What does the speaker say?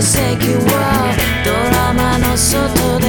奇跡はドラマの外で